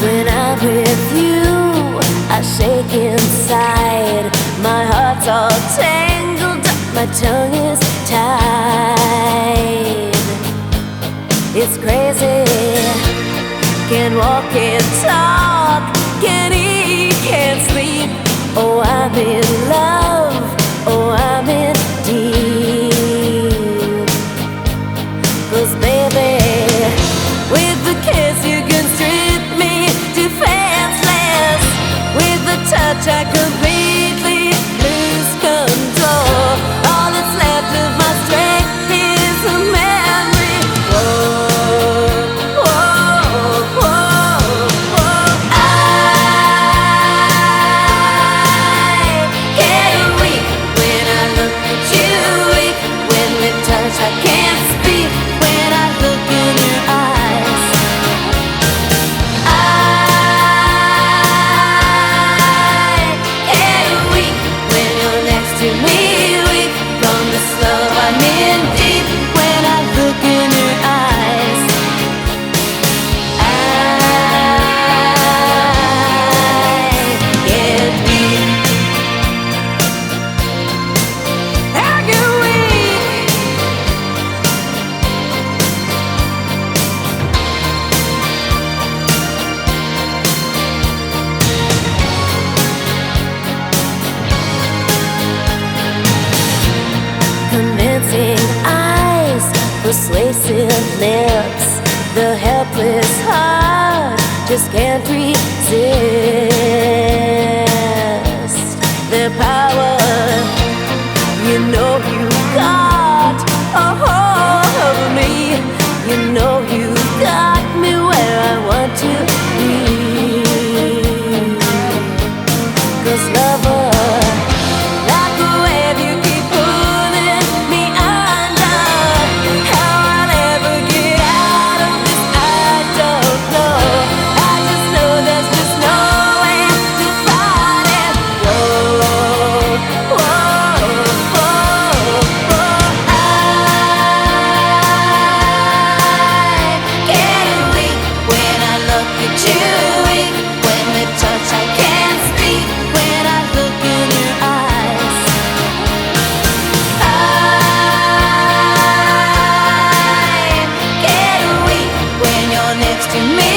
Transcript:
When I'm with you, I shake inside. My heart's all tangled up, my tongue is tied. It's crazy, can't walk it tall. persuasive lips, the helpless heart just can't resist. to me.